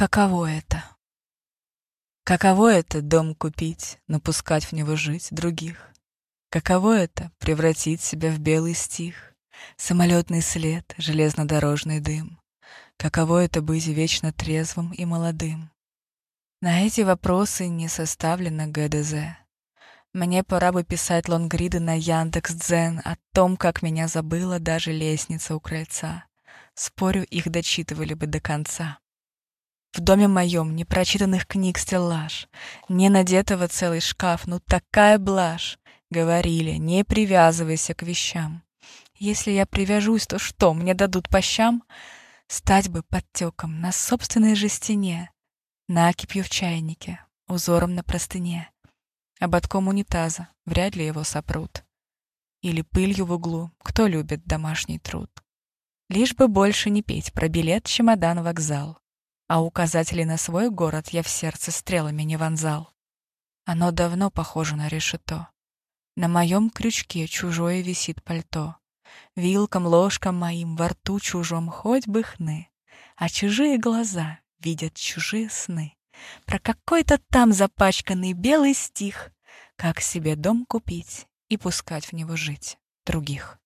Каково это? Каково это дом купить, напускать в него жить других? Каково это превратить себя в белый стих, самолетный след, железнодорожный дым? Каково это быть вечно трезвым и молодым? На эти вопросы не составлено ГДЗ. Мне пора бы писать лонгриды на Яндекс.Дзен о том, как меня забыла даже лестница у крыльца. Спорю, их дочитывали бы до конца. В доме моем непрочитанных книг стеллаж, Не надетого целый шкаф, ну такая блажь. Говорили, не привязывайся к вещам. Если я привяжусь, то что, мне дадут по щам? Стать бы подтеком на собственной же стене, Накипью в чайнике, узором на простыне. Ободком унитаза, вряд ли его сопрут. Или пылью в углу, кто любит домашний труд. Лишь бы больше не петь про билет, чемодан, вокзал. А указатели на свой город я в сердце стрелами не вонзал. Оно давно похоже на решето. На моем крючке чужое висит пальто. Вилкам, ложкам моим во рту чужом хоть бы хны. А чужие глаза видят чужие сны про какой-то там запачканный белый стих, как себе дом купить и пускать в него жить других.